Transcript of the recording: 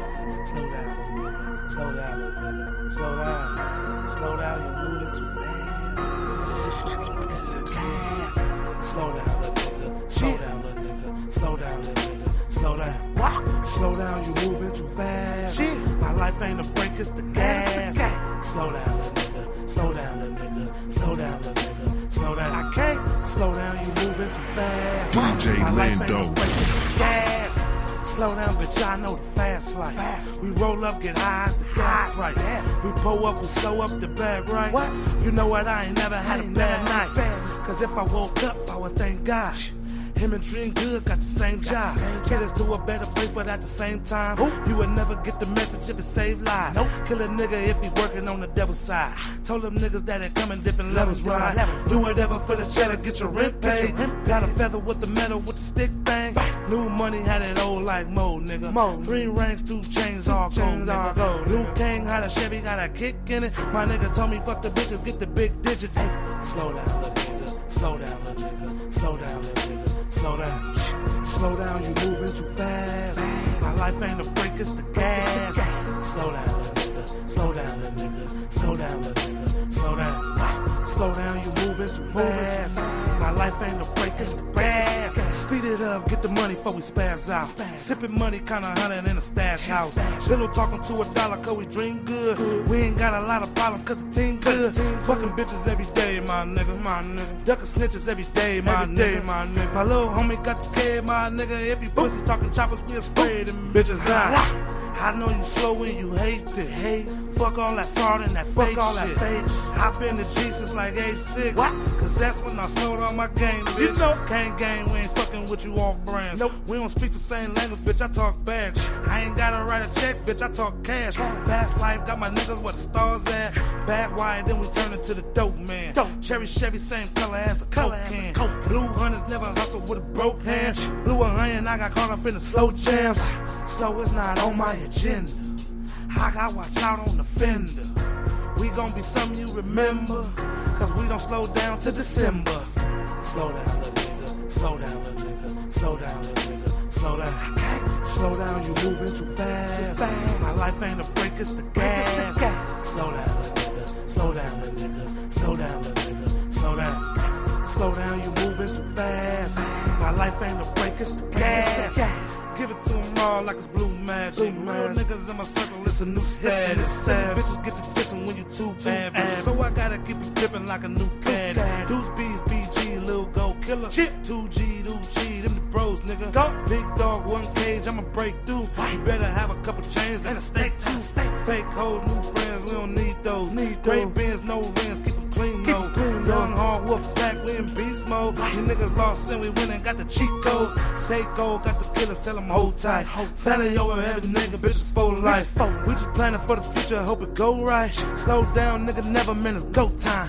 nigga. Slow down, little nigga. Slow down, little nigga. Slow down. Slow down, you're moving too fast. It's the gas. Slow down, little nigga. Slow down, little nigga. Slow down, little nigga. Slow down. Slow down, you're moving too fast. Shit. My life ain't a break, it's the gas. Slow down, little nigga. Slow down, little nigga. Slow down, little nigga. Slow down. I can't. Slow down, you moving too fast. DJ My life ain't a Lindo. Slow down, bitch, I know the fast life. Fast. We roll up, get high as the gas price. We pull up, we slow up the bag, right? What? You know what? I ain't never had a bad night. bad Cause if I woke up, I would thank God. Him and Dream Good got the same job. same Get us to a better place, but at the same time, Who? you would never get the message if it saved lives. Nope. Kill a nigga if he working on the devil's side. Told them niggas that it coming in different levels, right? Do whatever for the cheddar, get your rent Get your paid. Got a feather with the metal with the stick bang. Money had it old like Mo, nigga. Mo. Three ranks, two chains, all chains, all gold, New. King had a Chevy, got a kick in it. My nigga told me fuck the bitches, get the big digits. Hey, slow down, little nigga. Slow down, little nigga. Slow down, little nigga. Slow down. Slow down, you moving too fast. My life ain't a break, it's the gas. Slow down, little nigga. Slow down, little nigga. Slow down, little nigga. Slow down. Slow down, you moving too fast. My life ain't a break, it's the gas. Speed it up, get the money before we spaz out. Sipping money, kinda hunting in a stash house. Billow talking to a dollar, cause we dream good. We ain't got a lot of problems, cause the team good. team Fucking bitches every day, my nigga, my nigga. Ducking snitches every day, my Every day, nigga, my nigga. My little homie got the kid, my nigga. If you pussies talking choppers, we'll spray them bitches out. I know you slow when you hate this. Hate. Fuck all that fraud and that fake all that shit. fake Hop in the G since like age six. What? Cause that's when I sold all my game, bitch. You know. Can't gang, we ain't fucking with you off brands. Nope. We don't speak the same language, bitch. I talk bags. I ain't gotta write a check, bitch. I talk cash. Fast life, got my niggas where the stars at. Bad wire, then we turn into the dope man. Dope. Cherry Chevy, same color as a Color coke can. Coke. Blue hunters never hustle with a broke hand. Blue a hundred, I got caught up in the slow jams. Slow is not on my agenda. I got watch out on the fender. We gon' be something you remember. Cause we don't slow down to December. Slow down, little nigga. Slow down, little nigga. Slow down, little nigga. Slow down. Slow down, you moving too fast. My life ain't a break, it's the gas. Slow down, little nigga. Slow down, little nigga. Slow down, little nigga. Slow down. Slow down, you moving too fast. My life ain't a break, it's the gas. Give it to them all like it's blue magic. Blue Real niggas in my circle, it's a new status. status. Bitches get to dissing when you too bad. So I gotta keep it dripping like a new caddy. caddy. Deuce B's BG, Lil Go Killer. Shit. 2G, 2G, them the bros, nigga. Go. Big dog, one cage, I'ma break through. You better have a couple chains and a steak too. Fake hoes, new friends, we don't need those. Need Great bins, no in beast mode. You niggas lost and we win and got the cheat codes. Say go, got the killers, tell them hold tight. Family over every nigga, bitches for life. for life. We just planning for the future, hope it go right. Slow down, nigga, never it's go time.